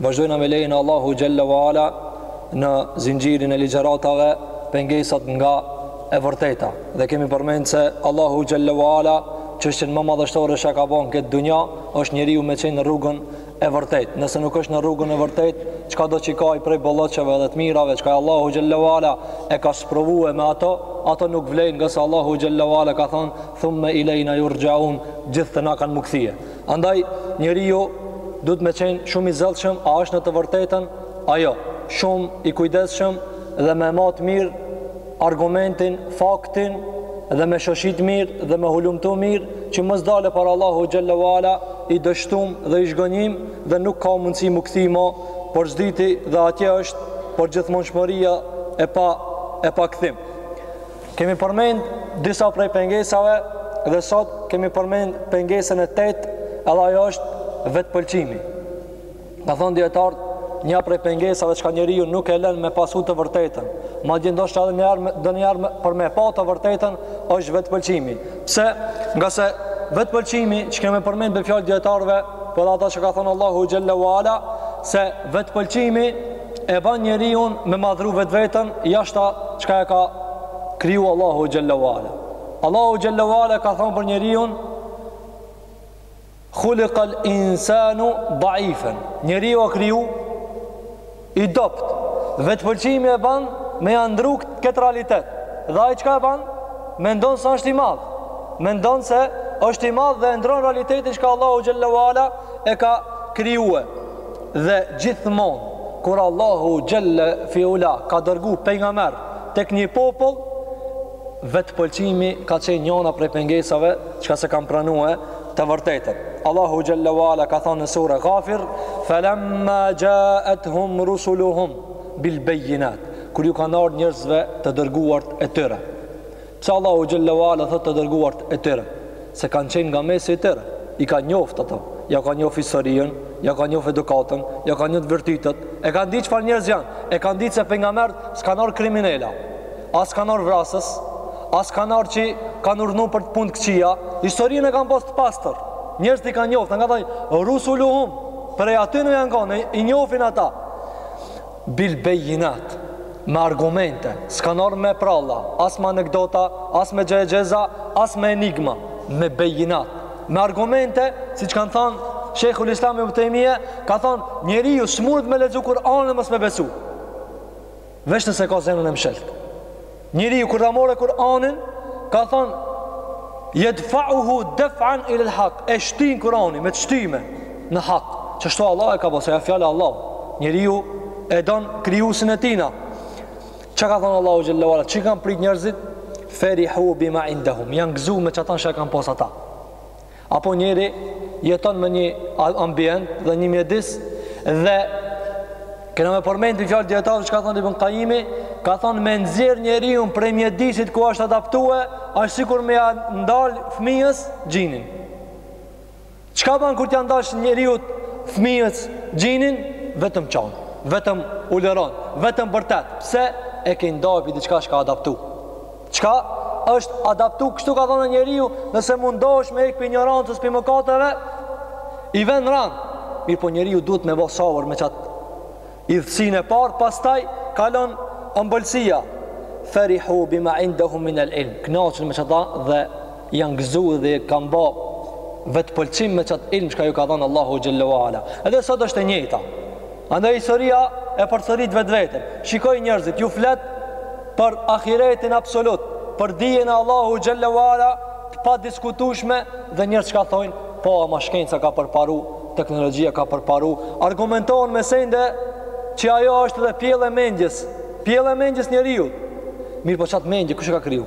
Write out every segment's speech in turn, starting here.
Vazhdojna me lejen e Allahu xhalla ve ala në zinxhirin e ligjëratave pengesat nga e vërteta dhe kemi përmend se Allahu xhelle ve ala çështjen më madhështore që ka bën n'këtë dunja është njeriu me qenë në rrugën e vërtet. Nëse nuk është në rrugën e vërtet, çkado që ka ai prej bollëqeve dhe të mirave, çka Allahu xhelle ve ala e ka sprovue me ato, ato nuk vlejnë ngase Allahu xhelle ve ala ka thonë, thumme ilejna jurxheun, gjithë te na kanë m'u kthye. Andaj njeriu duhet me qenë shumë i zellshëm, a është në të vërtetën a jo, shumë i kujdesshëm dhe me mat mirë argumentin, faktin dhe me shoshit mirë dhe me hulumtu mirë që mos t'dalë para Allahu xhelle ve ala i dështum dhe i zhgënjym dhe nuk ka mundësi mu kthi më për s'dyti dhe atje është përgjithmonshmëria e pa e pa kthim. Kemi përmend disa prej pengesave dhe sot kemi përmend pengesën e tetë, edhe ajo është vetëpëlqimi. Ka thënë dijetarët një prej pengesave çka njeriun nuk e lën me pasu të vërtetën. Madje ndoshta edhe një herë do një herë për me pa të vërtetën është vetëpëlqimi. Pse? Ngase vetëpëlqimi siç kemi përmend me fjalë t'dijetarëve, po edhe atë që ka thënë Allahu xhelle ve ala se vetëpëlqimi e ban njeriun me madhru vetveten jashta çka e ka kriju Allahu xhelle ve ala. Allahu xhelle ve ala ka thënë për njeriun Hulikal insanu daifen. Njeriu â kriju i dobt. Vetpëlqimi e ban me ja ndru këtë realitet. Dhe ai çka e ban? Mendon se është i madh. Mendon se është i madh dhe e ndron realitetin çka Allahu xhelle ve ala e ka krijue. Dhe gjithmonë kur Allahu xhelle fi ula ka dërgu pejgamber tek një popull, vetëpëlqimi ka qenë njana prej pengesave çka s'e kanë pranue të vërtetën. Allahu xhelle ve ala ka thënë në sure Gafir, "Felemma xhaet-hum rusuluhum bil bejjinat", kur ju kanë ardhur njerëzve të dërguarit e tyre Pse Allahu xhelle ve ala thotë të dërguart e tyre, se kanë qenë nga mesi i tyre, i kanë njoft ato, ja kanë njoft historinë, ja kanë njoft edukatën, ja kanë njoft virtytet, e kanë ditë çfarë njerëz janë, e kanë ditë se pejgamberët s'kanë ardhur kriminela, as kanë ardhur vrasës, as kanë ardhur që kanë urdhnu për punë të këqija, historinë e kanë pas të pastër. Njerëzit i kanë njoft, nga tha rusuluhum, prej atyne janë kanë, i njofin ata. Bil bejinat, me argumente, s'kanë ardhur me pralla, as me anekdota, as me gjëegjëza, as me enigma, me bejinat, me argumente, siç ka thënë Shejhul Islam Ibn Tejmije, ka thënë njeriu s'munet me lexu Kur'anin e mos me besu. Veç nëse ka zemrën e mshëltë. Njeriu kur ta morre Kur'anin, ka thënë yadfa'uhu daf'an ila al-haq, e shtin Kur'ani me shtime në hak. Qashtu Allah e ka, po se ja fjala Allah. Njeriu e don krijuesin e tina. Çka ka thënë Allahu xhelle ve ala, çka kanë pritë njerëzit? Ferihu bima indahum, janë gzu me qata që kanë pas ata. Apo njeri jeton me një ambient dhe një mjedis dhe kena me përmend fjalë dijetari që ka thënë Ibn Kajimi, ka thënë me nxjerr njeriun prej mjedisit ku është adaptue, është sikur me ja ndal fëmijës gjinin. Çka bën kur t'ja ndalsh njeri fëmijës gjinin? Vetëm qan, vetëm ulëron, vetëm bërtet. Pse e ke nda pi diçka që ka adaptu? Çka është adaptu, kështu ka thonë njeriu, nëse mundosh me hek pi injorancës pi mëkateve, i vjen ranë. Mirëpo njeriu duhet me bo sabër me qatë idhësinë e parë, pastaj kalon ëmbëlsia. Ferihu bima indahum minel ilm, knaqen me qëta dhe janë gëzu dhe kanë ba vetëpëlqim me qat ilm çka ju ka dhanë Allahu xhelle ve ala. Edhe sot është e njëjta. Andaj historia e përsërit vetveten. Shikoji njerëzit, ju flet për ahiretin absolut, për dijen e Allahu xhelle ve ala të padiskutushme dhe njerëz çka thojnë, po ama shkenca ka përparu, teknologjia ka përparu, argumentohen me sende që ajo është edhe pjellë e mendjes, pjellë e mendjes njeriut. Mirëpo qatë mendje, kush e ka kriju?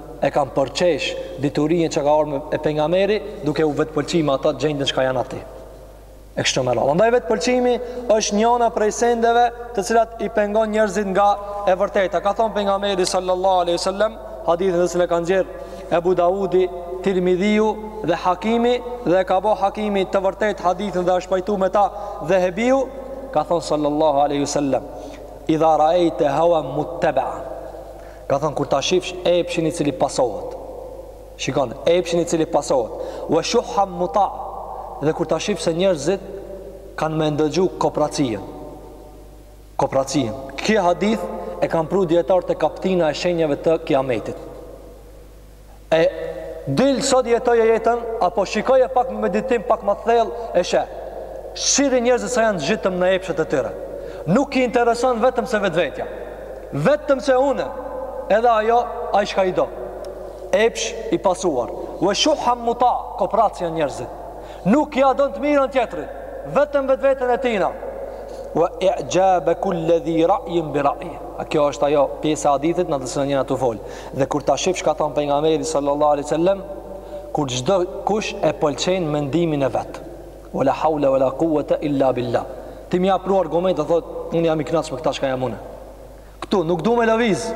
e kanë përqesh diturinë që ka ardh me pejgamberi duke u vetëpëlqy me ato gjendën çka janë aty e kështu me radhë andaj vetëpëlqimi është njona prej sendeve të cilat i pengon njerëzit nga e vërteta ka thonë pejgamberi sallallahu aleyhi sallam hadithin të cilin e ka nxjerr Ebu Dawudi, Tirmidhiu dhe Hakimi dhe e ka bo Hakimi të vërtetë hadithin dhe është pajtu me ta Dhehebiu ka thonë sallallahu aleyhi sallam idha rajte hawa mut teba Ka thënë, Kur ta shifsh epshin i cili pasohet. Shikon, epshin i cili pasohet. Wa shuhhan muta'. Dhe kur ta shifsh se njerëzit kanë me ndëgju kopracinë. Kopracinë. Kje hadith e kanë pru dijetarët te kaptina e shenjave të kiametit. E dil sot jetoje jetën, apo shikoje pak me meditim, pak ma thellë, e sheh. Shihi njerëzit sa janë zhytun në epshet e tyre. Nuk i intereson vetëm se vetvetja. Vetëm se unë, edhe ajo, ai çka i do. Epsh i pasuar. Ve shuhan muta, koprac janë njerëzit. Nuk ia don të mirën tjetrit. Vetëm vetveten e tina. Ve i'xhabe kulli dhi rajin bi raji. A kjo është ajo pjesë e hadithit në të cilën jena tu folë. Dhe kur ta shifsh ka thënë pejgamberi sallallahu alaihi wasallam, kur çdo kush e pëlqen mendimin e vet. Wala hawla wala quwwata illa billah. Ti mi afro argumentet thot, un jam i kënaqur me këtë çka jam unë. Ktu nuk du me lëviz.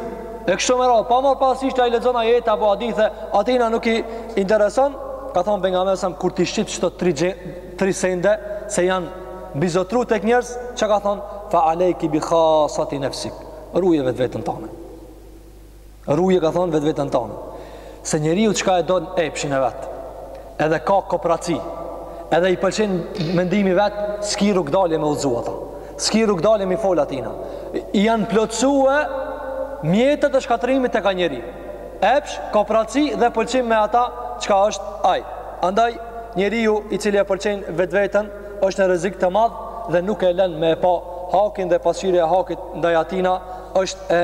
E kështu me radhë, pa marrë parasysh a i lexon ajet apo hadithe, atina nuk i intereson, ka thënë pejgamberi kur t'i shef kto tri sende se janë mbizotru tek njerëz, çka ka thënë fa alejki bi khasati nafsik. Ruje vetveten tonde. Ruje ka thonë vetveten tonde Se njeriu çka e don epshin e vet Edhe ka kopraci Edhe i pëlqen mendimi i vet S'ki rrugëdalje me udhzu ata S'ki rrugëdalje me i fol atina I janë plotësue Mjetet e shkatrimit te ky njeri Epsh, kopraci dhe pëlqim me ata Çka është aj Andaj njeriu i cili e pëlqen vetveten është në rëzik të madh Dhe nuk e len me e pa hakin dhe pasqyra e hakit Ndaj atina është e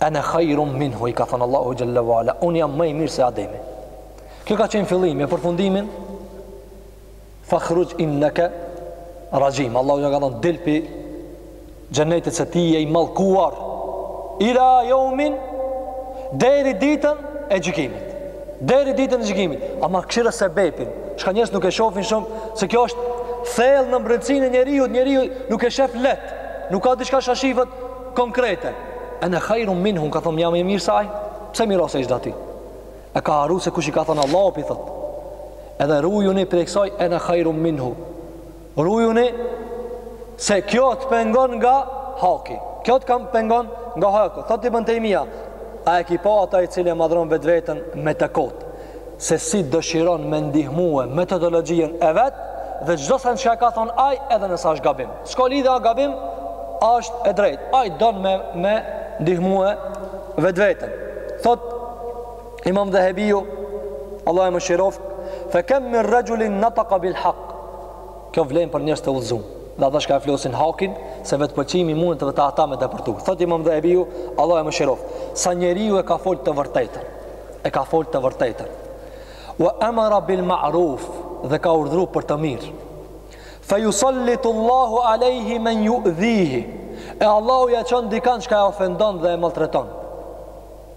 Ana khairun minhu i ka thënë Allahu xhalla wala, un jam më i mirë se Ademi. Kjo ka qenë fillimi, e përfundimin fakhruj innaka rajim. Allahu ja ka thënë dil pi xhenetit se ti je i mallkuar. Ila yawmin deri ditën e gjykimit. Deri ditën e gjykimit. Ama këshira sebepin, çka njerëz nuk e shohin shumë se kjo është thellë në mbrendësinë e njeriut, njeriu nuk e shef leht. Nuk ka diçka që shifet Konkrete, Ene khairun minhu, ka thonë, jam ma i mirë se ai, pse me i ra në sexhde atij? E ka harru se kush i ka thonë Allahu pi thot. Edhe rujuni prej kësaj ene khairun minhu. Rujuni se kjo të pengon nga haki. Kjo të kam pengon nga haki. Thot Ibn Tejmija, a e ki pa ata i cili e madhron vetveten me të kotë. se si dëshiron me ndihmue metodologjien e vet dhe çdo send çka e ka thon ai edhe nëse është gabim. S'ka lidhje a gabim, a është e drejtë. Ai don me me ndihmue vetveten. Thot Imam Dhahabiu, Allahu e mëshiroft, fa kam min rajulin nataqa bil haq. Kjo vlen për njerëz të udhzum. Dhe ata çka e flasin hakin, se vetpëlqimi mund edhe te ata me depërtu. Thot Imam Dhahabiu, Allahu e mëshiroft, sa njeriu e ka fol të vërtetën. e ka fol të vërtetën. Wa amara bil ma'ruf dhe ka urdhru për të mirë. Fa yusallitu Allahu alayhi man yu'dhihi. E Allahu ja çon dikan çka e ofendon dhe e maltreton.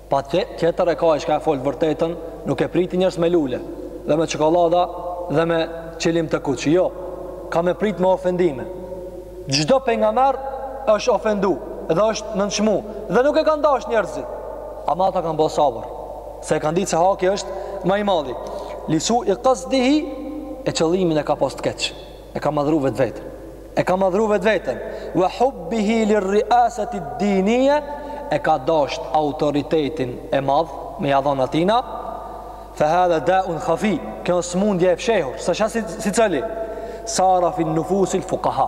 Patjetër e ka e çka e fol vërtetën, nuk e prit njerëz me lule, dhe me çokolada, dhe me qilim të kuq. Jo, kan me prit me ofendime. Çdo pejgamber është ofendu, dhe është nënçmu, dhe nuk e kan dash njerëzit. Ama ata kanë bërë sabër, se e kanë ditë se haki është më i madhi. Li su'i qasdihi e qëllimin e ka pas të keq. E ka madhru vetveten. E ka madhru vetveten. Wa hubbihi lirriasati ad-diniyya e ka dashur autoritetin e madh me ia dhënë atina. Fa hadha da'un khafi. Kjo është smundje e fshehur, s'është si secili. Sara fi nufusi al-fuqaha.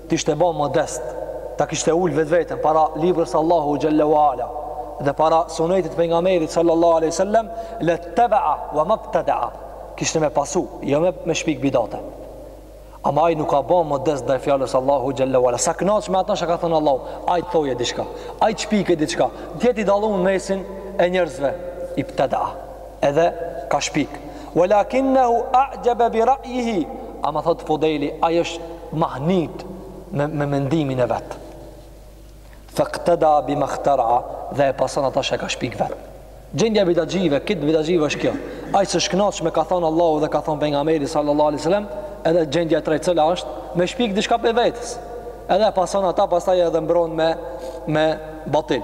t'ishte bo modest, ta kishte ul vetveten para librës Allahu Xhelle wa Ala dhe para sunetit t'pejgamerit sallallahu aleyhi sallem, lettebea wa ma ibtedea, kishte me pasu, jo me, me shpik bidate. Ama aj nuk ka bo modest ndaj fjalës Allahu Xhelle wa Ala. S'a knaq me ato çka ka thënë Allahu, aj të thoje diçka, aj të shpike diçka, t'jet i dallun mesin e njerëzve, ibtedea. Edhe ka shpik. Walakinnahu a'jaba bi ra'yihi. Ama thot Fudejli, ai është mahnit me, me mendimin e vet. Faqtada bi makhtara'a dhe e pason ata që ka shpik vet. Gjendja e bidaxhive, krejt bidaxhive është kjo. Ai s'është kënaq me çka thon Allahu dhe ka thon pejgamberi sallallahu alaihi wasallam, edhe gjendja e drejtë cila është me shpik diçka pe vetes. Edhe e pason ata pastaj edhe mbron me me batil.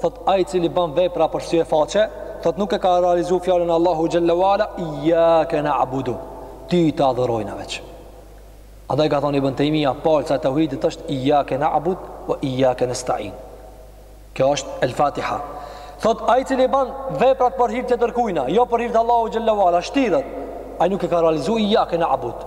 thot ai i cili bën vepra për sy e faqe thot nuk e ka realizuar fjalën Allahu xhalla wa ala iyyaka na'budu ty të adhurojna veç andaj ka thon ibn Taymija palca e tauhidit është iyyaka na'bud wa iyyaka nasta'in kjo është el Fatiha thot ai i cili bën veprat për hir të tjetërkujna jo për hir të Allahu xhalla wa ala shtiret ai nuk e ka realizuar iyyaka na'bud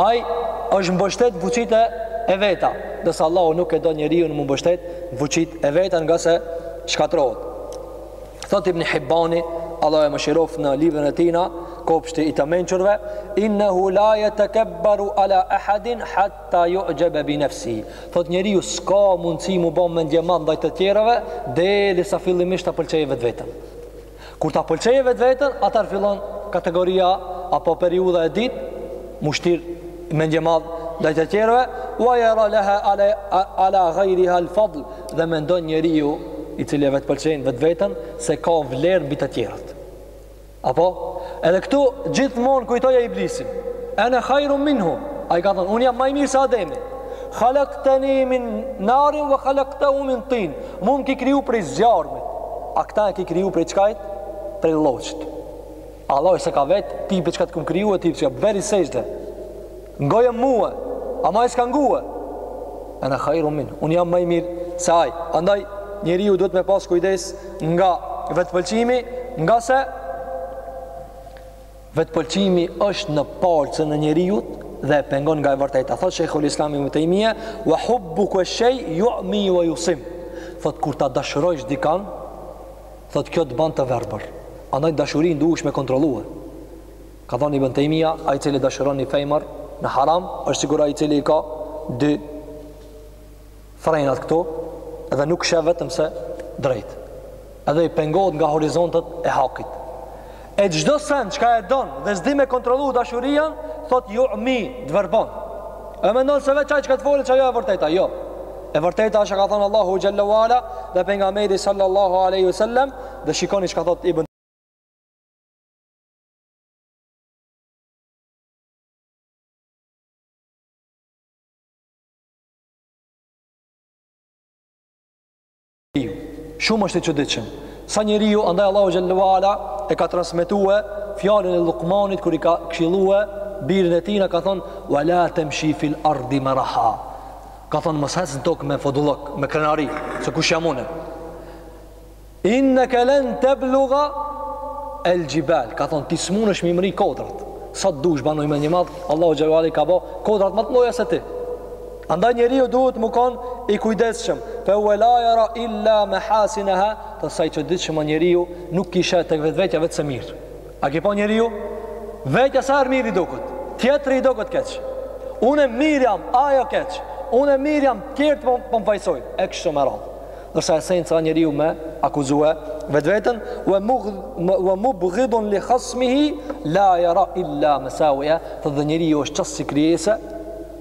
Ai është mbështet fuqitë e veta, ndërsa Allahu nuk e do njeriun mu mbështet fuqitë e veta ngase shkatrrohet. Thot Ibn Hibbani, Allahu e mëshiroft në librën e tina, kopshti i të mençurve, innehu la jetekebberu ala ehadin hatta ju'xhebe bi nefsihi. Thot njeriu s'ka mundësi mu bon mendjemadh ndaj të tjerëve, derisa fillimisht ta pëlqejë vetveten. Kur ta pëlqejë vetveten, atëherë fillon kategoria apo periudha e dytë mu shtir mendjemadh ndaj të tjerëve, wa yara laha ala ghayriha al-fadl, dhe mendon njeriu i cili e vetëpëlqen vetveten se ka vlerë mbi të tjerët. Apo, edhe këtu gjithmonë kujtoje iblisin. Ana khairun minhu. Ai ka thënë, unë jam më i mirë se Ademi. Khalaqtani min narin wa khalaqtahu min tin. Mu m'ki kriju prej zjarmit. A këta e ki kriju prej çkajt? Prej lloçit. Allahu s'e ka vet ti prej çka t'kum kriju e ti prej çka, bëni sexhde. Ngojëm mua. Ama ai s'ka ngue? Ana khairun minhu. Un jam më i mirë se ai. Andaj njeriu duhet me pas kujdes nga vetpëlqimi, ngase Vetëpëlqimi është në palcën e njeriut dhe e pengon nga e vërteta. Thot Shejhul Islam Ibn Tejmije, wa hubbuke shej, jumi wa jusim. Thot, kur ta dashurojsh dikan, thot, kjo të ban të verbër. Andaj dashurin duhesh me kontrolue. Ka thonë Ibn Tejmija, ai cili dashuron një fejmër në haram, është sikur ai cili i ka dy frenat këtu edhe nuk shef vetëm se drejt. Edhe i pengohet nga horizontet e hakit. E çdo sen çka e don dhe s'di me kontrollu dashurinë, thot jumi, të verbon. E mendon se veç ai çka të folet qajo e vërteta, jo. E vërteta është ç'ka thënë Allahu xhalla wa ala dhe pejgamberi sallallahu alaihi wasallam dhe shikoni çka thot Ibn Shumë është i çuditshëm. Sa njeriu andaj Allahu xhalla wa ala e ka transmetue fjalën e Lukmanit kur i ka këshillue birin e tina, ka thon wala tamshi fil ardi maraha. Ka thon mos hec në tokë me fodullok, me krenari, se kush jam unë. Inneke len tebluga el xhibal Ka thonë ti s'munesh m'i mrri kodrat Sa të dush banu mendjemadh Allahu xhalla wa ala i ka bo kodrat ma të mdhoja se ti Andaj njeriu duhet me konë i kujdeshëm Fehuwe la jera illa mehasineha Thot sa i çuditshëm njeriu nuk i sheh tek vetvetja veç se mirë A ki pa njeriu? Vetja sa herë mirë i doket Tjetri i doket keq Unë mirë jam, ajo keq Unë mirë jam, tjerët po, po më fajsojn E kështu me radhë Ndërsa esenca njeriu me akuzue vetveten, wa mubghidun li khasmihi la yara illa masawiya, thot edhe njeriu është qasi krijese,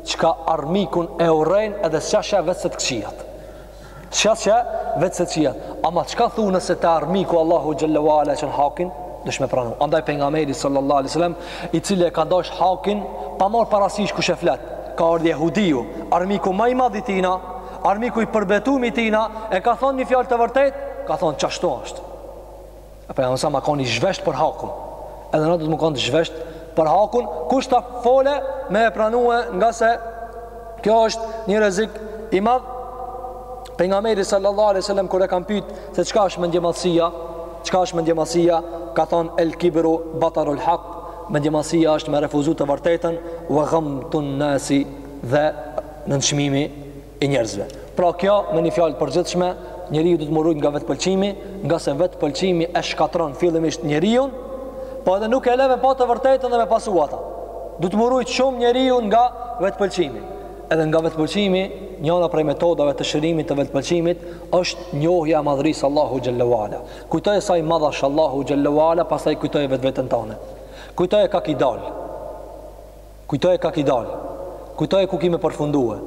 çka armikun e urren edhe s'ja sheh veç se të këqijat. S'ja sheh veç se të këqijat. Ama çka thu nëse te armiku Allahu xhalla wa ala çon hakin, duhesh me pranu. Andaj pejgamberi sallallahu alaihi wasallam, i cili e ka dash hakin pa marr parasysh kush e flet, ka ardh jehudiu, armiku ma i madh i tina, Armiku i përbetum i tina e ka thonë një fjalë të vërtetë, ka thonë qashtu është. Apo ja sa ma kon i zhvesht për hakun. Edhe na duhet me kon t'zhvesht për hakun, kush ta fole me e pranue ngase kjo është një rrezik i madh. Pejgamberi sallallahu alaihi wasallam kur e kanë pyet se çka është mendjemadhësia, çka është mendjemadhësia, ka thonë el kibru batarul haq, mendjemadhësia është me refuzu të vërtetën, wa ghamtun nasi dhe nënçmimi i njerëzve. Pra kjo me një fjalë të përgjithshme, njeriu duhet të mbrohet nga vetpëlqimi, ngase vetpëlqimi e shkatërron fillimisht njeriun, po edhe nuk e le me pa të vërtetën dhe me pasu ata. Duhet të mbrohet shumë njeriu nga vetpëlqimi. Edhe nga vetpëlqimi, njëra prej metodave të shërimit të vetpëlqimit është njohja e madhërisë së Allahut xhalle ue ala. Kujtoje sa i madh asht Allahu xhalle ue ala, pastaj kujtoje vetveten tënde. Kujtoje ka ki dal. Kujtoje ka ki dal, kujtoje ku ki me përfundue,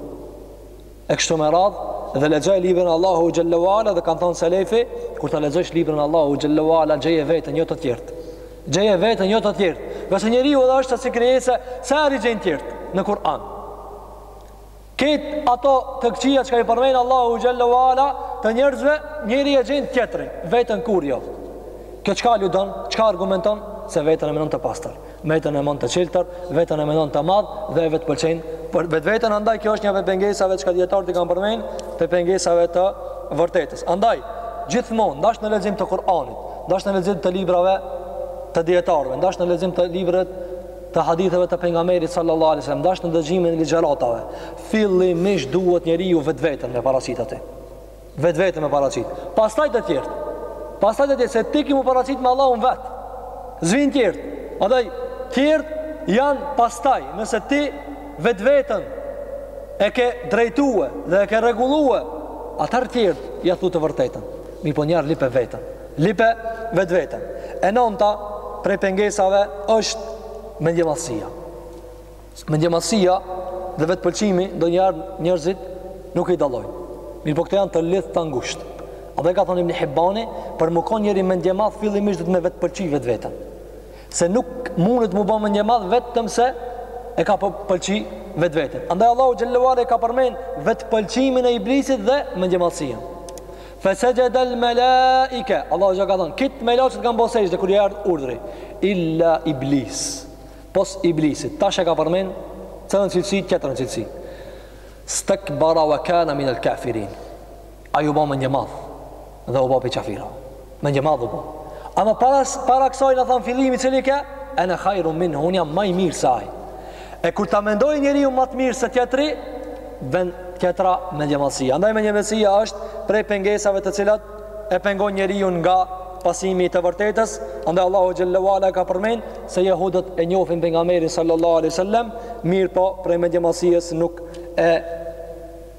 e kështu me radhë, edhe lexoje librin e Allahut xhalle ue ala dhe kanë thonë Selefi, kur ta lexojsh librin e Allahut xhalle ue ala, gjeje veten jo të tjertë. Gjeje veten jo të tjertë. Ngase njeriu edhe është asi krijese, se veç i gjen tjertë në Kur'an. Krejt ato të këqia çka i përmend Allahu xhalle ue ala të njerëzve, njeriu e gjen tjetrin, veten kurrë jo. Kjo çka aludon, çka argumenton, se veten e menon të pastër, veten e menon të çiltër, veten e menon të madh dhe e vetëpëlqen vetëveten andaj kjo është një prej pengesave çka dijetarët i kanë përmend, prej pengesave të vërtetës. Andaj, gjithmonë, ndash në lexim të Kur'anit, ndash në lexim të librave të dijetarëve, ndash në lexim të librave të haditheve të pejgamberit sallallahu alaihi wasallam ndash në dëgjimin e ligjëratave fillimisht duhet njeriu vetveten me paraqit aty vetveten me paraqit pastaj të tjertë pastaj të tjertë se ti ki m'u paraqit me Allahun vet s'vijn tjertë andaj tjertë janë pastaj nëse ti vetveten e ke drejtue dhe e ke rregullue atherë tjertë ja thu të vërtetën mirëpo njëherë lype veten Lype vetveten. E nënta prej pengesave është mendjemadhësia. Mendjemadhësia dhe vetëpëlqimi ndonjëherë njerëzit nuk i dallojnë. Mirëpo këto janë të lidhta ngusht. Edhe ka thonë Ibn Hibani, për me konë njeri mendjemadh, fillimisht duhet me vetëpëlqy vetveten. Se nuk mundet m'u bo mendjemadh, vetëm se e ka pëlqy vetveten. Andaj Allahu xhalle ue ala e ka përmend vetëpëlqimin e iblisit dhe mendjemadhësinë. Fesexhedel melaike, Allahu xhelle shanuhu ka thonë, krejt melaiket kanë bo sexhde, kur u erdh urdhri, illa iblis, pos iblisit, tash e ka përmend, tjetrën cilësi, tjetrën cilësi, istakbara wa kana min el kafirin, ai u bo mendjemadh, dhe u bo prej qafirave, mendjemadh u bo. Ama para, para kësaj ne thamë fillimi, cili ke, ene khajrun minhu, unë jam ma i mirë se ai, E kur ta mendoj njeriu ma të mirë se tjetri, vjen tjetra mendjemadhësia. Andaj mendjemadhësia është prej pengesave të cilat e pengojnë njeriun nga pasimi i të vërtetës. Andaj Allahu xhalle ue ala e ka përmend se jehudët e njohin pejgamberin sallallahu alaihi wasallam, mirëpo prej mendjemadhësisë nuk e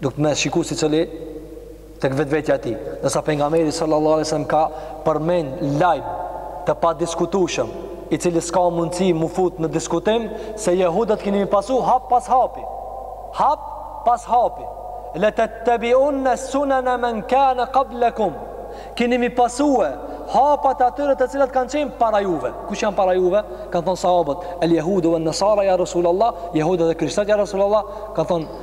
Duhet me shiku secili tek vetvetja e tij. Ndërsa pejgamberi sallallahu alaihi wasallam ka përmend lajm të padiskutueshëm, i cili s'ka mundësi mu fut në diskutim se jehudat kini mi pasu hap pas hapi. Hap pas hapi. Le tettebiunne sunene men kane qablekum. Kini mi pasue hapat e atyre të cilat kanë qenë para juve. Kush janë para juve? Kanë thonë sahabët, el jehudu ue nesara ja Rasulallah, jehudat dhe krishterët ja Rasulallah, kanë thonë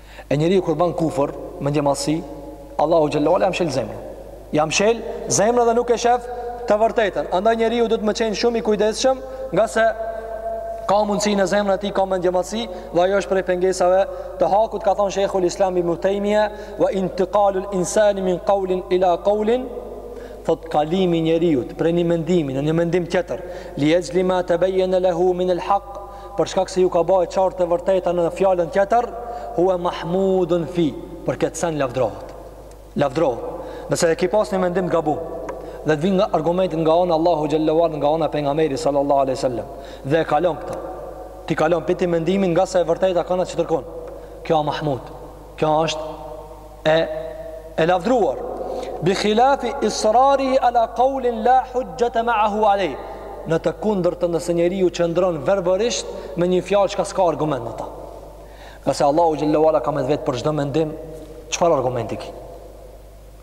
E njeriu kur ban kufër, mendjemadhësi, Allahu xhelle ue ala ia mshel zemrën. Ia mshel zemrën dhe nuk e shef të vërtetën. Andaj njeriu duhet me qenë shumë i kujdesshëm, ngase ka mundësi në zemrën e tij ka mendjemadhësi dhe ajo është prej pengesave të hakut, ka thënë Sheikhul Islam Ibn Taymiyyah, "Wa intiqalul insani min qawlin ila qawlin" thot kalimi i njeriut prej një mendimi në një mendim tjetër li exhli ma tebejene lehu min el haq për shkak se iu ka ba e qartë e vërteta në fjalën tjetër, huwa mahmudun fi, për këtë sen lavdrohet. Lavdrohet. Nëse e ke pas një mendim të gabuar, dhe të vinë argumentet nga ana Allahu xhelle ue ala nga ana e pejgamberit sallallahu alaihi wasallam, dhe e kalon këtë. Ti kalon pi atij mendimi ngase e vërteta kanë atë që kërkon. Kjo a mahmud. Kjo është e e lavdruar. Bi khilafi israrihi ala qaulin la hujjata ma'ahu alay. Në të kundërtën nëse njeriu qëndron verbërisht me një fjalë që s'ka argument në ta. Ngase Allahu xhelle ue ala ka me t'vetë për çdo mendim, çfarë argumenti ki?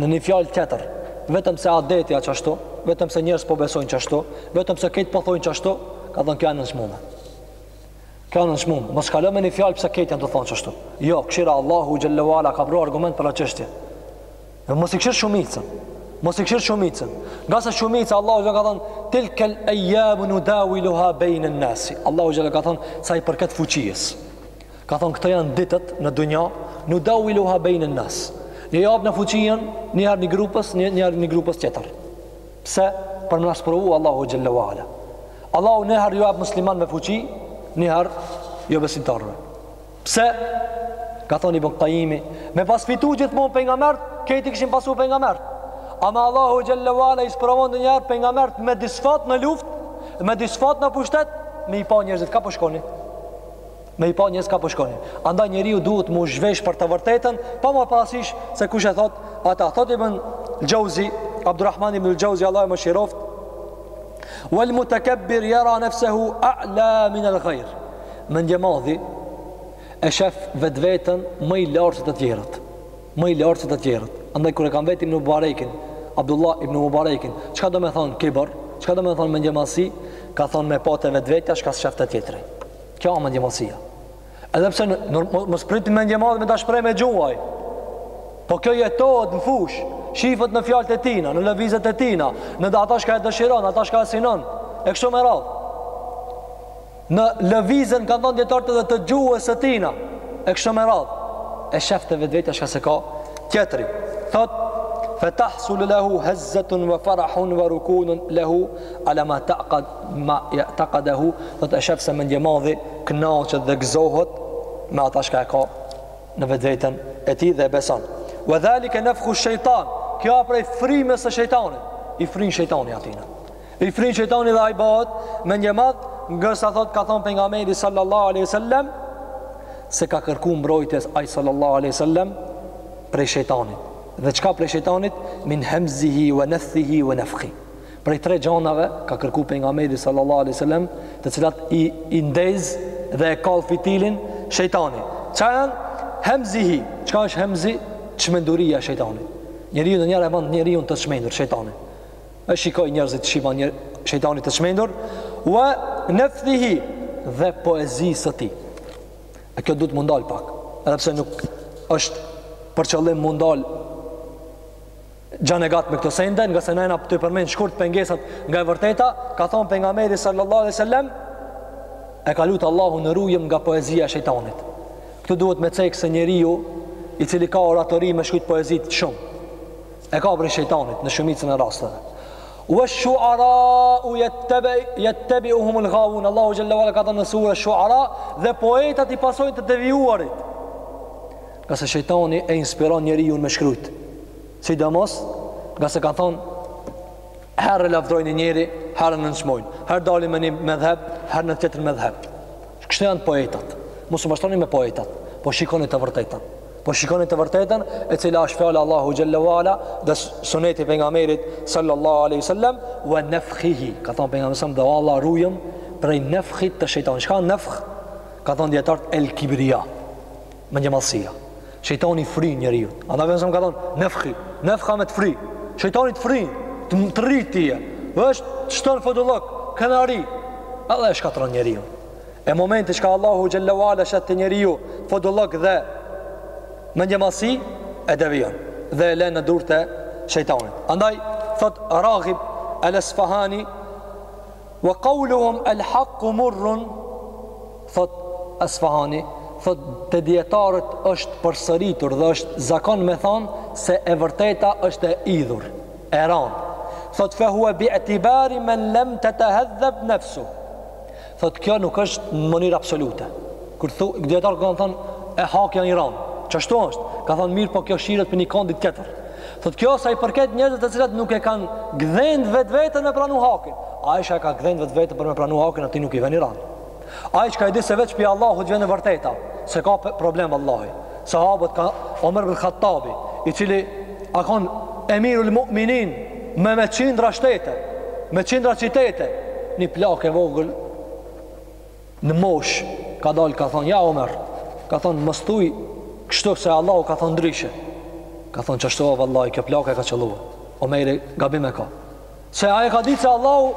Në një fjalë tjetër, vetëm se adeti a qashtu, vetëm se njerëz po besojnë qashtu, vetëm se kejt po thonë qashtu, ka thënë kjo a medhmume. Kjo a medhmume, mos kalo në një fjalë pse kejt janë tu thonë qashtu. Jo, kshyr a Allahu xhelle ue ala ka pru argument për atë çështje. Mos i kshyr shumicën. Mos i kshyr shumicën. Ngase shumica Allahu xhelle ue ala ka thënë tilkel ayyamu nudawiluha bainan nasi. Allahu xhelle ue ala ka thënë sa i përket fuqisë. Ka thonë këto janë ditët në dunja, nudawiluha bejnen nas. Ne ja japim fuqien, një herë një grupës, një, një herë një grupës tjetër. Pse? Për me na sprovu Allahu xhelle ue ala. Allahu një herë jua jap muslimanëve fuqi, një herë jobesimtarëve. Pse? Ka thonë Ibn Kajimi, me pas fitu gjithmonë pejgamberët, kejt i kishin pasu pejgamberët. Ama Allahu xhelle ue ala i sprovon dhe një herë pejgamberët me disfatë në luftë, me disfatë në pushtet, me i pa njerzit, ka po shkojnë? me i pa njerëz ka po shkojnë. Andaj njeriu duhet mu zhvesh për të vërtetën, pa marrë parasysh se kush e thot, ata thot Ibn Xhauzi, Abdulrahman ibn Xhauzi Allahu e mëshiroftë. Wal mutakabbir yara nafsuhu a'la min al-ghayr. Mendjemadhi e shef vetveten më i lartë se të tjerët. Më i lartë se të tjerët. Andaj kur e kanë vetë Ibn Mubarekin, Abdullah ibn Mubarekin, çka do të thonë kibër? Çka do të thonë mendjemadhësi? Ka thonë me pa te vetvetja, çka s'shef te tjetri. Kjo është mendjemadhësia. Edhe pse mos pritim mendjemadhë me ta shpreh me gjuhë ai. Po kjo jetohet në fush, shifet në fjalët e tina, në lëvizjet e tina, në ata çka e dëshiron, ata çka e synon, e kështu me radhë. Në lëvizjen kanë thënë dijetarët edhe të gjuhës së tina, e kështu me radhë. E shef te vetvetja çka s'e ka tjetri. Thot fatahsul lahu hazzatun wa farahun wa rukunun lahu ila ma taqad ma yataqadahu thot e shef se mendjemadhi kënaqet dhe gëzohet me ata çka e ka në vetveten e tij dhe e beson wa zalika nafkhu shaytan kjo â prej frymës së shejtanit i fryn shejtani atina i fryn shejtani dhe ai bëhet mendjemadh ngase thot ka thon pejgamberi sallallahu alaihi wasallam se ka kërku mbrojtjes ai sallallahu alaihi wasallam prej shejtanit dhe çka prej shejtanit min hamzihi wa nafthihi wa nafkhi Prej tre gjanave ka kërku pejgamberi sallallahu alaihi wasallam të cilat i, i ndez dhe e kall fitilin shejtani. Çka janë? Hemzihi. Çka është hemzi? Çmenduria e shejtanit. Njeriu ndonjëherë e ban njeriun të çmendur shejtani. E shikoj njerëzit të shifa një shejtani të çmendur. Ua nefthihi dhe poezisë së tij. E kjo duhet m'u ndal pak. Edhe pse nuk është për qëllim m'u ndal Gjan e gjat me këto sende, ngase na jena tu përmend shkurt pengesat nga e vërteta, ka thon pejgamberi sallallahu alaihi wasallam e ka lut Allahun rujëm nga poezia e shejtanit. Këtu duhet me cek se njeriu i cili ka oratori me shkrujt poezi shumë. E ka prej shejtanit në shumicën e rasteve. Ue shuarau jettebi, jettebiuhumul gavun, Allahu xhele ve ala ka thon në suren Shuara, dhe poetat i pasojnë të devijuarit. Ngase shejtani e inspiron njeriun me shkrujt. Sidomos, ngase ka thonë, herë e lavdrojnë një njeri, herë e nënçmojnë, herë dalin me një medhheb, herë në tjetër medhheb. Kështu janë poetat. Mos u mashtroni me poetat, po shikoni të vërtetën. Po shikoni të vërtetën, e cila është fjala e Allahut xhele ve ala dhe suneti i pejgamberit, sallallahu aleyhi sallam, ve nefhihi, ka thonë pejgamberi alejhi selam, o Allah rujëm, prej nefhit të shejtanit. Çka â nefh, ka thonë dijetarët, el kibria. Mendjemadhësia. Shejtani i fryn njeriut. Andaj pejgamberi alejhi selam ka thonë, nefhi, nefha me të fry. Shejtani të fryn, të, me të rrit ty, edhe ashtu të shton fodullëk, krenari. Edhe e shkatërron njeriun. E në momentin çka Allahu xhele ve ala sheh te njeriu fodullëk dhe mendjemadhësi, e devion. Dhe e len në durt e shejtanit. Andaj, thot Raghib el Esfahani, Wa qawluhum al haqqu murrun thot Asfahani thot te dijetarët është përsëritur dhe është zakon me thanë se e vërteta është e idhur e ran thot fa huwa bi i'tibari man lam tatahadhab nafsu thot kjo nuk është në mënyrë absolute kur dijetarët kanë than se haku jan i ran çashtu është ka than mirëpo kjo shiret për një kandi tjetër Thotë kjo sa i përket njerëzve të cilët nuk e kanë gdhend vetveten me pranu hakin. Ai çka e ka gdhend vetveten për me pranu hakin, atij nuk i vjen i ran. Ai çka e di se veç pi Allahut vjen e vërteta, s'e ka problem vallahi. Sahabët ka Omer ibn Khattabi, i cili a kon Emirul Mu'minin me me qindra shtete, me qindra qitete, një plak e vogël në moshë ka dalë ka thonë ja Omer ka thonë mos thuj kështu se Allahu ka thonë ndryshe ka thonë çashtu o vallahi kjo plakë ka e ka qëllua Omeri gabim e ka se ai ka ditë se Allahu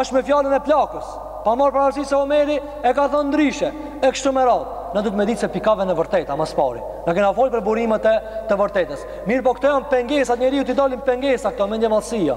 është me fjalën e plakës pa marr parasysh se Omeri e ka thonë ndryshe e kështu me radhë na duhet me ditë se pikaven e vërteta ma s'pari na kena fol për burimet e të vërtetës mirëpo këto janë pengesa njeriut i dalin pengesa këto mendjemadhësia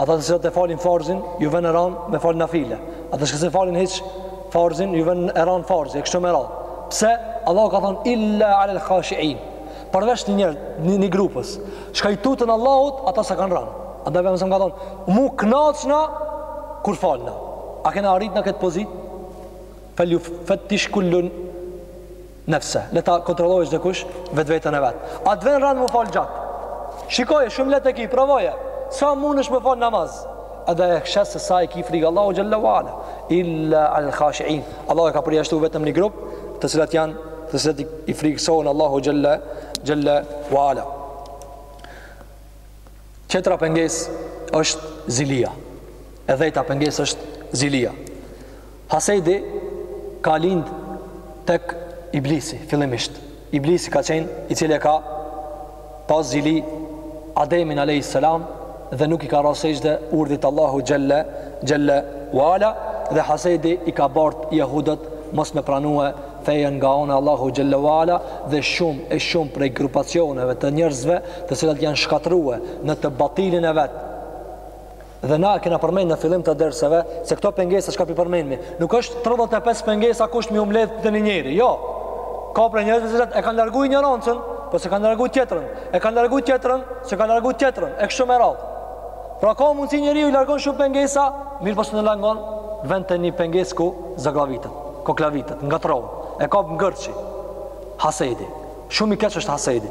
Ata të cilët e falin farzin, ju vjen e ran me fal nafile. Ata çka s'e falin hiç farzin, ju vjen e ran farzi, e kështu me radhë. Pse Allahu ka thënë illa alel khashiin. Përveç një njer, një, një grupës, çka i tuten Allahut, ata s'e kanë ran. Ata vëmë sa më ka thënë, m'u kënaqna kur falna. A kena arrit në këtë pozitë? Fal ju fatish kullun Nefse, le ta kontrollojë çdo kush vetveten e vet. A të vjen rëndë me fal gjat? Shikoje shumë lehtë e ki, provoje. Sa mundesh me fal namaz? Edhe e sheh se sa i ki frikë Allahu xhallahu ala. Illa al khashin. Allahu e ka përjashtu vetëm një grup, të cilat janë të cilat i frikësohen Allahu xhalla xhalla wala. Tjetra pengesë është zilia. E dhejta pengesë është zilia. Hasedi ka lind tek Iblisi fillimisht. Iblisi ka qenë i cili e ka pas zili Ademin alayhis salam dhe nuk i ka ra sexhde urdhrit Allahu xhelle xhelle wala dhe hasedi i ka bart jehudët mos me pranue fejen nga ana Allahu xhelle wala dhe shumë e shumë prej grupacioneve të njerëzve të cilat janë shkatrue në të batilin e vet Dhe na kena përmend në fillim të derseve se këto pengesa çka pi përmendni, nuk është 35 pengesa kusht me u mbledh te një njeri. Jo. Ka prej njerëzve që e kanë larguar injorancën, po s'e kanë larguar tjetrën, e kanë larguar tjetrën, s'e kanë larguar tjetrën, e kështu me radhë. Pra ka mundësi njeriu i largon shumë pengesa, mirëpo zen në një vend te një pengesë ku zaglavitet, koklavitet, ngatrohet, e ka ngërçi. Hasedi. Shumë i keq është hasedi.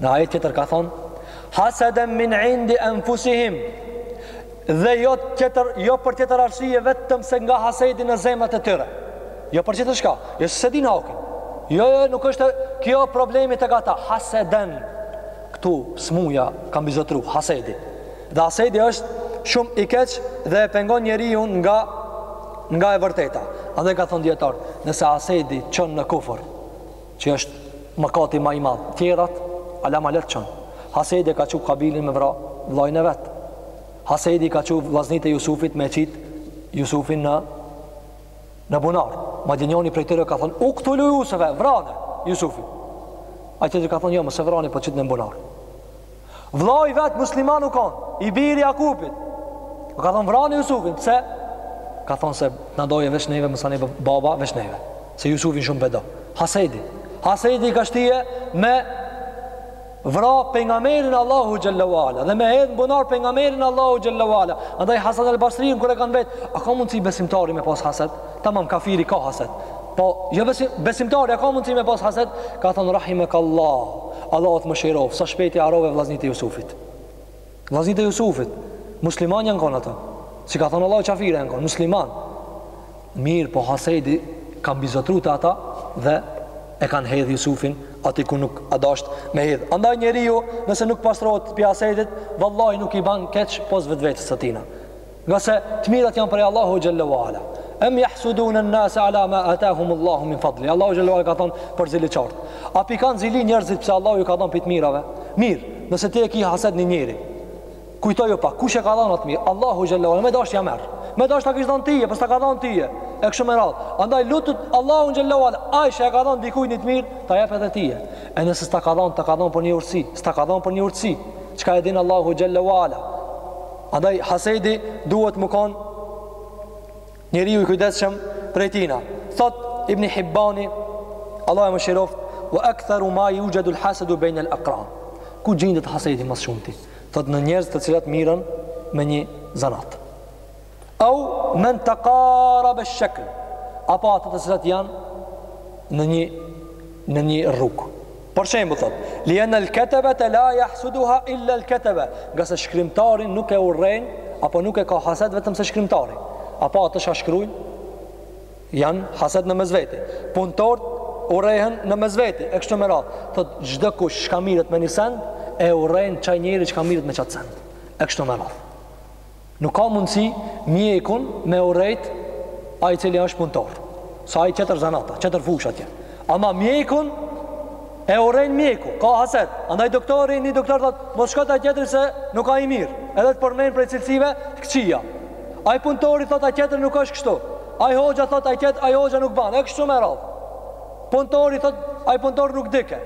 Në ajet tjetër ka thonë, haseden min indi enfusihim, dhe jo, tjetër, jo për tjetër arsye vetëm se nga hasedi në zemrat e tyre. Jo për tjetër çka, jo se s'e dinë hakin. Jo, jo, nuk është kjo problemi tek ata, haseden. Këtu, smuja, ka mbizotru, hasedi. Dhe hasedi është shumë i keq dhe e pengon njeriun nga, nga e vërteta. Andaj kanë thonë dijetarët, nëse hasedi çon në kufër, Që është mëkati ma i madh. Tjerat, hala ma lehtë çon. Hasedi e ka çu Kabilin me vra vllajn e vet. Hasedi i ka çu vllaznit e Jusufit me qitë Jusufin në, në bunar. Madje njoni prej tyre ka thonë, uktulu Jusufe, vrane Jusufin. Ai tjetri ka thonë, jo, mos e vrane, po qitne në bunar. Vllai i vet musliman u konë, i biri i Jakubit. U ka thonë vrani Jusufin, pse? Ka thonë se na doje veç neve, masanej baba veç neve. Se Jusufin shumë p'e do. Hasedi. Hasedi i ka shtije me vra pejgamberin e Allahut xhele ue ala dhe me hedh n'bunar pejgamberin e Allahut xhele ue ala. Andaj Hasan el Basriun kur e kanë vet, a ka mundësi besimtari me pas hased? Tamam kafiri ka hased. Po jo besim, besimtari a ka mundësi me pas hased? Ka thon rahimek Allah. Allahu të mëshiroft. Sa shpejt e harove vllaznit e Jusufit. Vllaznit e Jusufit, musliman janë kon ata. S'i ka thon Allahu kafira, janë kon musliman. Mirpo hasedi ka mbizotru te ata dhe e kanë hedh Jusufin aty ku nuk a dasht me hedh. Andaj njeriu nëse nuk pastrohet pej hasedit, vallahi nuk i ban keq pos vetvetes së tina. Ngase të mirat janë prej Allahut xhele ue ala. Em jahsudunen-nase ala ma atahum Allahu min fadlih. Allahu xhele ue ala ka thonë për zili qartë. A p'i kanë zili njerëzit pse Allahu ju ka dhonë prej të mirave? Mirë, nëse ti e ki hased një njeri, kujtoju pak, kush ja ka dhonë atë t'mirë? Allahu xhele ue ala, me dashtë ja merr. Me dashtë ta kish dhonë tyje, pse s'ta ka dhonë tyje. E kështu me radhë. Andaj lute Allahun xhele ue ala, Ai çka e ka dhonë dikujt një të mirë, ta jep edhe tyje. E nëse s'ta ka dhonë, ta ka dhonë për një urtësi. S'ta ka dhonë për një urtësi çka e din Allahu xhele ue ala. Andaj hasedi duhet me kon njeriu i kujdesshëm prej tina. Thot Ibn Hibbani, Allahu e mëshiroft, "Wa aktharu ma yujadu al-hasadu bayna al-aqran." Ku gjendet hasedi më së shumti? Thot në njerëz të cilat mirren me një zanat. Au men taqarab ash-shakl. Apo ata të cilat janë në një në një rrugë. Për shembull thot, li anna al kataba la yahsuduha illa al kataba, ngase shkrimtarin nuk e urren apo nuk e ka hasad vetëm se shkrimtari. Apo ato çka shkruajn jan hasad në mes vete. Punëtort urrehen në mes vete, e kështu me radh. Thot çdokush çka mirret me një send e urren qaj njeri çka mirret me qat send. E kështu me radh. Nuk ka mundësi mjekun me urrejt ai i cili është punëtor. Se ai qetër zanata, qetër fushë atje. Ama mjekun e urrejn mjeku, ka haset. Andaj doktori, një doktor thot, mos shko te qetri se nuk a i mirë. Edhe të përmend prej cilësive t'këqija. Ai punëtori thot ai qetri nuk është kështu. Ai hoxha thot ai qetër, ai hoxha nuk ban. E kështu me radhë. Punëtori thot, ai punëtori nuk dike.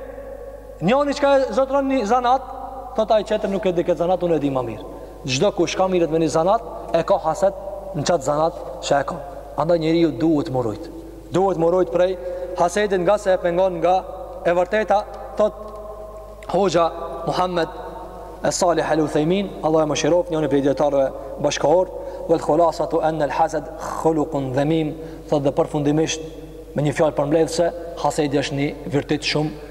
Njoni që ka e zotëron një zanat, thot ai qetër nuk e di ket zanat, unë e di ma mirë. Çdokush ka mirret me një zanat, e ka haset në qatë zanat që e ka. Andaj njeriu duhet m'u rujt. Duhet m'u rujt prej hasedit ngase e pengon nga e vërteta, thot Hoxha Muhammed es-Salih Al Uthejmin, Allahu e mëshiroft, njëni prej dijetarëve bashkohor, vel khulasatu enne el hased khulukun dhemim, thot dhe përfundimisht me një fjalë përmbledhëse, hasedi është një virtyt shumë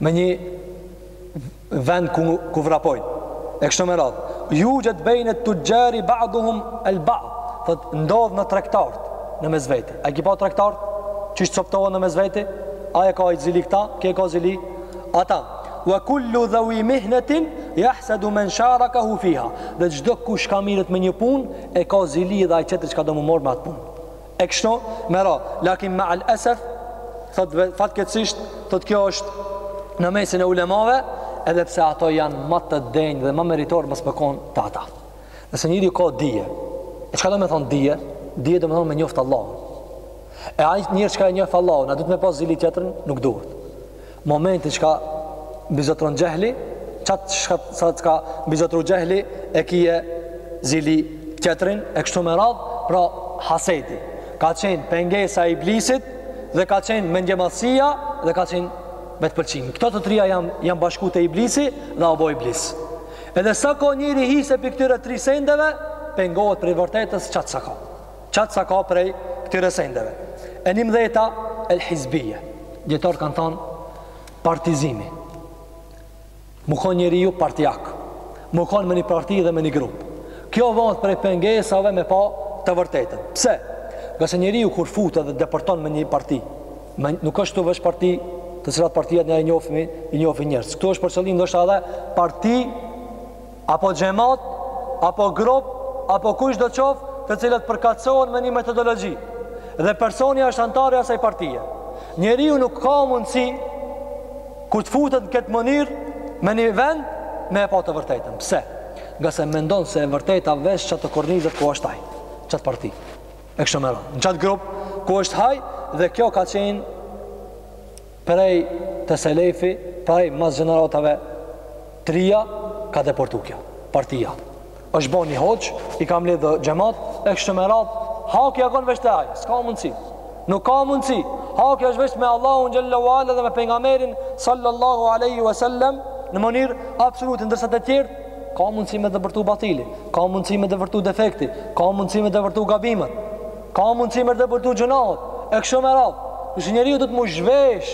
me një vend ku, ku vrapojnë. E kështu me radhë. Juxhed bejne et-tuxhxhari ba'duhum el ba'd thot, ndodh në tregtarët në mes vete. A ki pa tregtarët qysh coptohen në mes vete? Ai e ka zili këta, ky e ka zili ata. Wa kullu dhewi mihnetin, jahsudu men sharakahu fiha. Dhe çdokush ka mirret me një pun, e ka zili dhe ai qetër që ka do m'u morr me atë punë. e kështu me radh lakin ma'al esef thot fatkeqësisht thot kjo është në mesin e ulemave edhe pse ato janë më të denjë dhe më meritor mos me kon te ata nëse njeriu ka dije e çka do me thon dije dije do me thon me njoft Allahun e ai njeri që ka e njoft Allahun a duhet me pas zili tjetrin nuk duhet Momentin që ka mbizotron xhehli, qat çka sa çka mbizotru xhehli e kije zili tjetrin e kështu me radh, pra hasedi. Ka qenë pengesa e iblisit dhe ka qenë mendjemadhësia dhe ka qenë vetpëlqimi. Këto të trija janë janë bashku te iblisi dhe e bo iblis. Edhe sa ka njeri hise prej këtyre tri sendeve, pengohet prej vërtetës qatë sa ka. Qat sa ka prej këtyre sendeve. E njëmdheta, el hizbije. Dijetarët kanë thanë, partizimi. Me kon njeriu partiak. Me kon me një parti dhe me një grup. Kjo osht prej pengesave me pa të vërtetën. Pse? Ngase njeriu kur futet dhe depërton me një parti, me, nuk është ktu veç parti të cilat partiat që i njofmi, i njofin njerëz. Këtu është për qëllim ndoshta edhe parti apo xhemat, apo grup, apo kushdo qoftë, të cilat përkatësohen me një metodologji, dhe personi është anëtar i asaj partie. Njeriu nuk ka mundësi kur të futet në këtë mënyrë me një vend me e pa të vërtetën. Pse? Ngase mendon se e vërteta veç qatë kornizat ku është ai, qatë parti. E kështu me radh. Në qatë grup ku është ai dhe kjo ka qenë prej te selefi prej mas gjeneratave trija ka depërtu kjo partia është bo një hoq i ka mledhë xhemat e kështu me radhë haki a kon veç te ai s'ka mundësi nuk ka mundësi haki është veç me Allahun xhelle ue ala dhe me pejgamberin sallallahu aleyhi ve sellem në mënyrë absolute ndërsa të tjerët ka mundësi me depërtu batili, ka mundësi me depërtu defekti, ka mundësi me depërtu gabimet. Ka mundësi me depërtu gjynahet, e kështu me radhë. Kështu njeriu duhet m'u zhvesh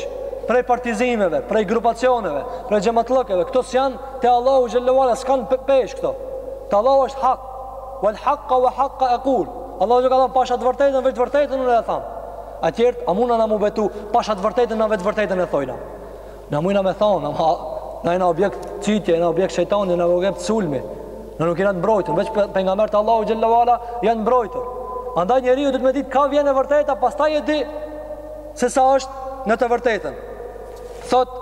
prej partizimeve, prej grupacioneve, prej xhamatlëkeve. Këto s'janë te Allahu xhallahu ala, s'kanë peshë këto. Te Allahu është hak. Wal haqqa wa haqqa aqul. Allahu xhallahu ala ka thanë pasha të vërtetën, veç të vërtetën unë e tham. Atëherë a muna na m'u betu pasha të vërtetën, na veç të vërtetën e thojna. Na mujmë me thonë, ama na jena objekt cytje, jena objekt shejtani, jena objekt sulmi. Na nuk jena të mbrojtur, veç pejgamberët e Allahut xhallahu ala janë mbrojtur. Andaj njeriu duhet me ditë ka vjen e vërteta, pastaj e di se sa është në të vërtetën. Thot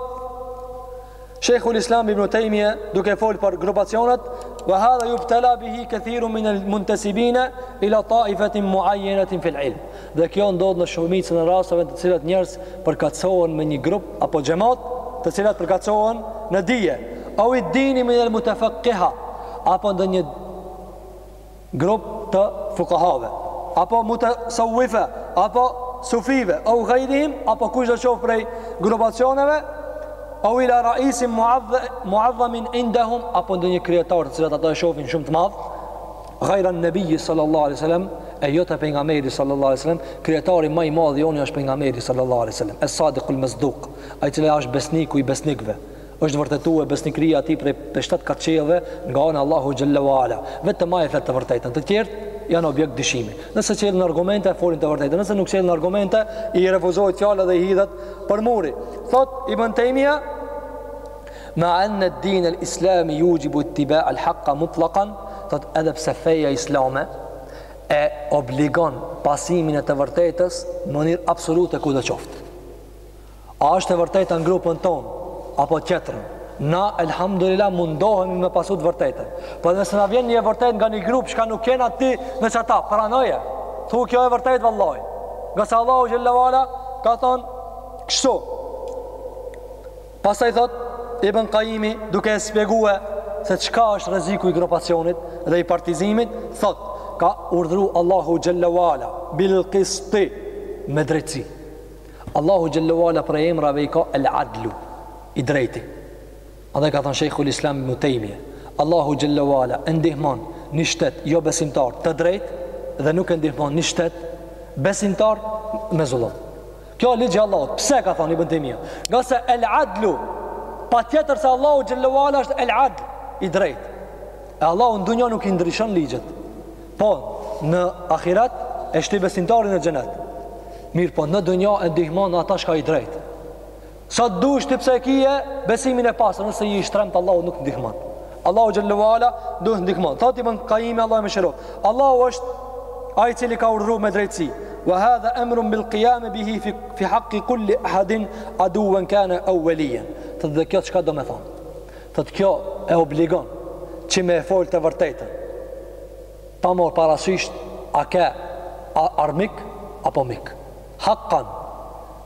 Sheikhul Islam Ibn Taymija duke fol për grupacionet, "Wa hadha yubtala bihi kathirun min al-muntasibina ila ta'ifatin mu'ayyanatin fil ilm." Dhe kjo ndodh në shumicën e rasteve të cilat njerëz përkatësohen me një grup apo xhamat, të cilat përkatësohen në dije, au id-dini min al-mutafaqqiha, apo ndonjë grup të fuqahave, apo mutasawwifa, apo sufive, au ghayrihim, apo kush do të qoftë prej grupacioneve, au ila ra'isin mu'adhdhamin indahum, apo ndonjë kryetar të cilat ata e shofin shumë të madh, Gajra nebiji sallallahu alai sallam E jo te pejgamberi sallallahu alai sallam Kryetari ma i madhi joni është pejgamberi sallallahu alai sallam Es-sadikul masduk Ai i cili është besniku i besnikëve është vërtetu e besnikëria e tij prej mbi shtatë kat qiejve Nga ana e Allahut xhelle wa ala Vetëm ai e flet të vërtetën Të tjerët janë objekt dyshimi Nëse sjellin argumente e folin të vërtetën Nëse nuk sjellin argumente i refuzohet fjala dhe i hidhet për muri Thot Ibn Tejmija Ma anna dina al islami juxhibu ittiba al haqqa mutlakan, thot edhe pse feja islame e obligon pasimin e të vërtetës në mënyrë absolute kudo qoftë. A është e vërteta në grupin tonë, apo tjetrin? Na, elhamdulillah, mundohemi me pasu të vërtetën. Por edhe nëse na vjen një e vërtetë nga një grup, çka nuk jena ti në atë, pranoje. Thu kjo e vërtetë, vallahi. Ngase Allahu xhelle wa ala ka thonë, kështu, Pastaj thotë Ibn Qayimi duke e spjegue se çka është rreziku i grupacionit dhe i partizimit, thotë ka urdhru Allahu xhalla wala bil qisti me drejtësi. Allahu xhalla wala prej emrave i ka el adlu, i drejti. Andaj ka thonë Sheikhul Islam Ibn Taymiyyah, Allahu xhalla wala e ndihmon një shtet jobesimtar të drejtë dhe nuk e ndihmon një shtet besimtar me zullum. Kjo ligj i Allahut. Pse ka thënë Ibn Taymija? Ngase el adlu patjetër se Allahu xhallahu ala është el adl i drejt. E Allahu në dunja nuk i ndryshon ligjet. Po në ahiret e shti besimtarin në xhenet. Mirëpo në dunja e ndihmon ata çka i drejt. Sa të dush ti pse e kije besimin e pastër, nëse i shtremt Allahu nuk të ndihmon. Allahu xhallahu ala do të ndihmon. Thot Ibn Qayyim Allahu e mëshiroftë. Allahu është ai i cili ka urdhëruar me drejtësi. Wa hadha amrun bil qiyam bihi fi fi haqq kulli ahadin aduwan kana aw waliyan. Thot dhe kjo çka domethonë. Thot kjo e obligon që me fol të vërtetën. Pa mor parasysh a e ke armik apo mik. Haqqan,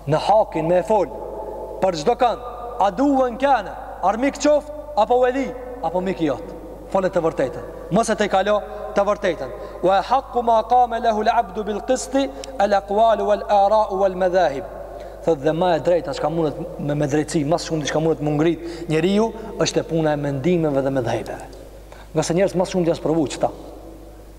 në hakin me e folë, për çdo kënd, aduwen kane, armik qoftë, apo weli, apo mik i jot. Fole të vërtetën, mos e tejkalo të vërtetën. Wa haqqu ma qama lahu al-'abdu bil-qist al-aqwal wal-ara' wal-madhahib. Thotë dhe më e drejta çka mundet me me drejtësi, më shumë diçka mundet m'u ngrit njeriu, është e puna e mendimeve dhe medhhebeve. Ngase njerëz më shumë janë provu qëta.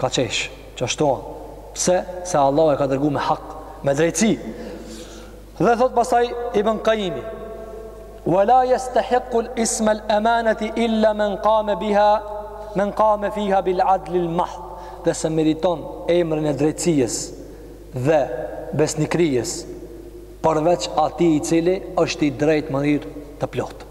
Ka qesh, që ashtu a. Pse? Se Allahu e ka dërgu me hak, me drejtësi. Dhe thot pasaj Ibn Kajimi. Wa la jestehikku ismel emaneti illa men kame biha, men kame fiha bil adlil mahd. Dhe s'e meriton emrin e drejtësijës dhe besnikrijës, përveç atij i cili është i drejt mënyrë të plotë.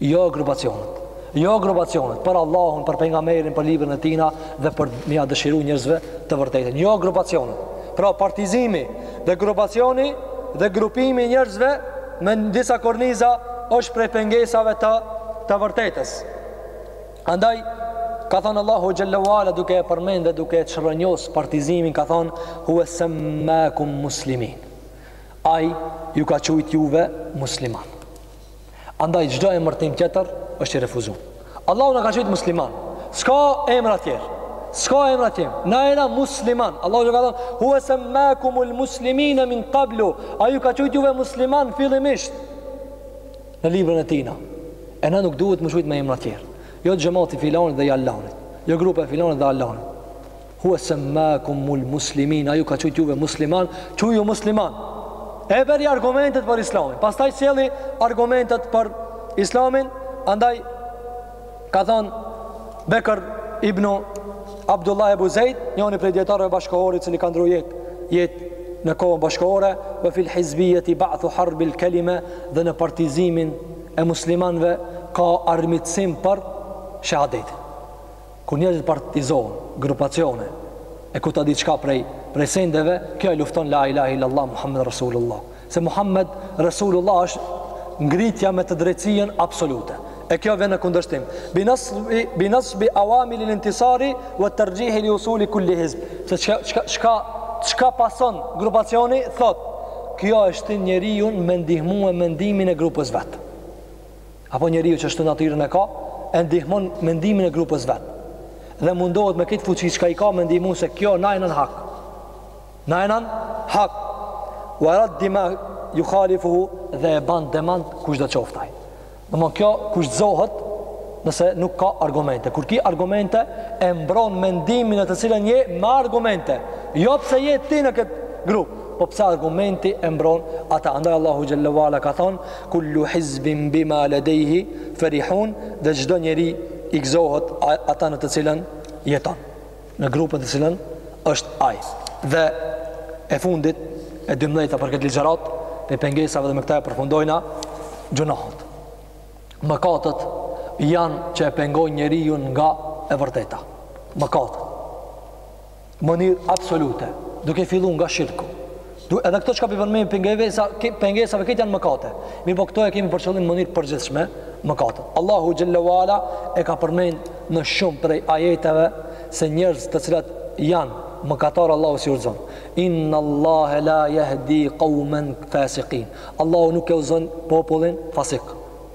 Jo grupacionet. Jo grupacionet për Allahun, për pejgamberin, për librin e Tijna dhe për me ia dëshiru njerëzve të vërtetën. Jo grupacionet. Pra partizimi dhe grupacioni dhe grupimi i njerëzve me disa korniza është prej pengesave të të vërtetës. Andaj ka thënë Allahu xhallahu ala duke e përmend dhe duke e çrrënjos partizimin ka thënë huwa sammakum muslimin. Ai ju ka qujt juve musliman. Andaj çdo emërtim tjetër është i refuzuar. Allahu na ka qujt musliman. S'ka emra të tjerë. S'ka emra të tjerë. Na jena musliman. Allahu ka thënë: "Huwa sammakumul muslimina min qablu." Ai ju ka qujt juve musliman fillimisht në librin e Tijna. E na nuk duhet me u qujt me emra të tjerë. Jo xhemati i filanit dhe i alanit. Jo grupe filanit dhe alanit. Hua semakumul muslimin, ai ju ka qujtë juve musliman, quju musliman. E bjeri argumentet për islamin, pastaj sjeli argumentet për islamin, andaj ka thonë Bekër ibnu Abdullah Ebu Zejd, njëni prej dijetarëve bashkohor i cili ka ndru jetë në kohën bashkohore, vë fil hizbijeti ba'thu harbil kelime dhe në partizimin e muslimanve ka armiqsim për shahadetin. Kur njerëzit partizohen, grupacione, e ku ta di çka prej, prej sendeve, kjo e lufton la ilahe illallah Muhammed Rasulullah. Se Muhammed Rasulullah asht ngritja me të drejtësien absolute. E kjo vjen në kundërshtim. Binasbi, binasbi awamil il intisari wa tërgjihi li usuli kulli hizb. Se çka, çka, çka, çka pason grupacioni, thot, kjo e shtin njeriun me ndihmu e mendimin e grupës vet. apo njeriu që asht natyrën e ka, e ndihmon mendimin e grupës vet. Dhe mundohet me këtë fuqi çka i ka me ndihmu se kjo na e nën hak. Na e nën hak. Wa raddi ma yukhalifuhu dhe e ban demand kushdo qoft ai. Domethënë kjo kushtëzohet nëse nuk ka argumente. Kur ki argumente e mbron mendimin në të cilën je me argumente. Jo pse je ti në këtë grup, po pse argumenti e mbron ata. Andaj Allahu xhallahu ala ka thonë Kullu hizbin bima ledejhim ferihun dhe çdo njeri i gëzohet ata në të cilën jeton. Në grupën të cilën është ai. Dhe e fundit e 12-ta për këtë ligjërat, prej pengesave dhe me këta e përfundojna gjunahet. Mëkatet janë që e pengojnë njeriun nga e vërteta. Mëkatet. mënyrë absolute, duke filluar nga shirku. Do edhe këto çka po përmend pengesa, pengesave vet janë mëkate. Mirëpo këto e kemi për qëllim në mënyrë përgjithshme mëkate. Allahu xhallahu ala e ka përmend në shumë prej ajeteve se njerëz të cilat janë mëkatar Allahu s'i udhzon. Inna Allahe la jahdi qawmen fasikin. Allahu nuk e udhzon popullin fasik.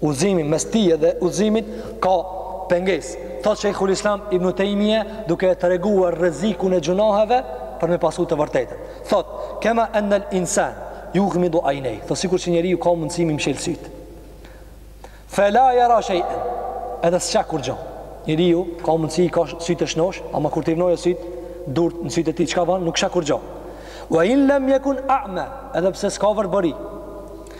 udhëzimi mes tije dhe udhëzimit ka pengesë. Thotë Sheikhul Islam Ibn Taymije duke e treguar rrezikun e gjunaheve për me pasu të vërtetën. Thotë, kema enel insan, jugmidu ajnejhi, thotë sikur që njeriu ka mundësi me i mshel sytë. Fela jera shej'en, edhe s'sheh kurgjo. Njeriu ka mundësi, i ka sytë e shnosh, ama kur t'i vnojë sytë, durt në sytë e tij, çka ban, nuk sheh kurgjo. Wa in lem jekun a'me, edhe pse s'ka verbëri.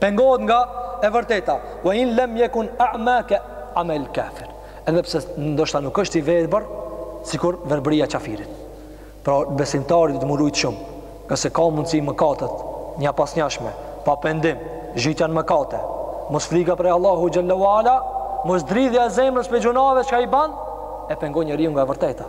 Pengohet nga e vërteta. Wa in lam yakun a'ma ke amal kafir. Edhe pse ndoshta nuk është i verbër, sikur verbëria e kafirit. Pra besimtari duhet m'u rujt shumë. Se ka mundësi mëkatet, njëpasnjëshme, pa pendim, zhytja në mëkate, mos frika prej Allahu xhallahu ala, mos dridhja e zemrës prej gjunaheve çka i ban, e pengon njeriun nga e vërteta.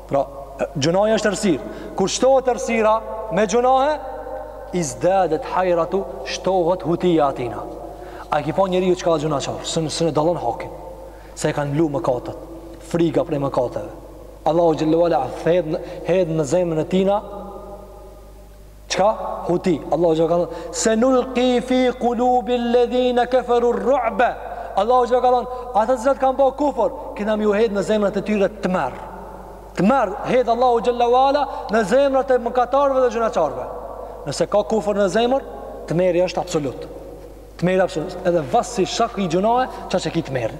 Pra, gjunahi është errësirë. Kur shtohet errësira me gjunahe, izdadet hajratu shtohet hutia e tina. A e ki pa njeriun çka është gjunahqar, si nuk e dallon hakin, se e kanë mlu mëkatet, friga prej mëkateve. Allahu xhallahu ala hedh hedh në zemrën e tina Çka? Huti. Allahu xhalla ka thënë: "Senulqi fi qulubi alladhina kafaru ar-ru'ba." Allahu xhalla ka thënë: "Ata që kanë ba kufër, kena me ju hedh në zemrat e tyre tmerr." Tmerr hedh Allahu xhalla wala në zemrat e mëkatarëve dhe gjunahqarëve. Nëse ka kufër në zemër, tmerri është absolut. Tmerri absolut. Edhe veç si shkak i gjunahit, që e ki tmerrin.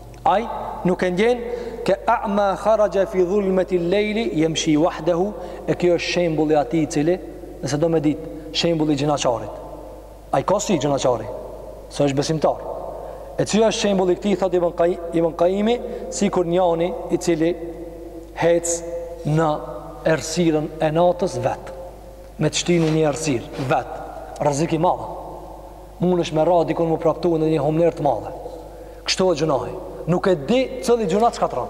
Ai nuk e ndjen ke a'ma kharaja fi dhulmati al-layli yamshi wahdahu, e kjo është shembulli i atij i cili, nëse do me ditë, shembulli i gjynahqarit. Ai ka, si gjynahqari, se është besimtar. E cili është shembulli i këtij thot Ibn Qayyim, Ibn Qayyimi, sikur njani i cili hec në errësirën e natës vet. Me të shti në errësirë vet, rrezik i madh. Mun është me ra dikun m'u praptu në një humnerë të madhe. Kështu o gjunahi. Nuk e di cilli gjunah t'shkatrron.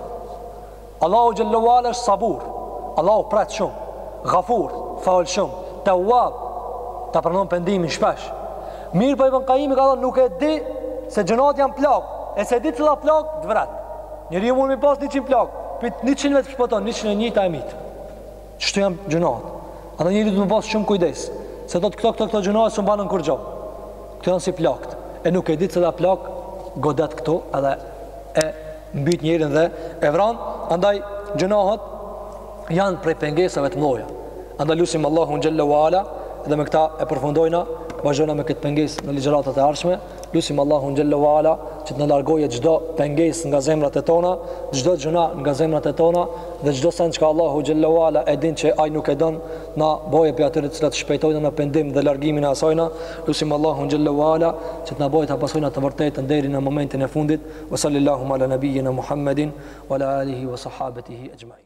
Allahu xhalla wala është sabur. Allahu pret shumë. Gafur, fal shumë. Tewab, ta pranon pendimin shpesh. Mirëpo po Ibn Qayyimi ka thonë, nuk e di se gjunahet janë plagë. E s'e di cilla plagë të vret. Njeriu mund m'i pas 100 plagë. Prej 100-ve pshton, 101-ta e mytë. Qështu janë gjynahet. Andaj njeri duhet me pas shumë kujdes, se thotë këto këto këto gjynahet s'u mbanën kurrgjo. Këto janë si plagët, e nuk e di cila plagë godet këtu edhe e mbyt njerin dhe e vran. Andaj gjynahet janë prej pengesave të mëdha. Andaj lusim Allahun xhallahu ala dhe me këta e përfundojna, vazhdojna me këtë pengesë në ligjëratat e ardhshme. Lusim Allahun xhallahu ve ala që të na largojë çdo pengesë nga zemrat e tona, çdo gjunah nga zemrat e tona dhe çdo send çka Allahu xhallahu ve ala e din që ai nuk e don, t'na bojë pi atyre të cilët shpejtojnë në pendim dhe largimin e asajna. Lusim Allahun xhallahu ve ala që të na bojë ta pasojna të vërtetën deri në momentin e fundit. Wa sallallahu ala nabiyyina Muhammedin wa ala alihi wa sahabatihi ajma'in.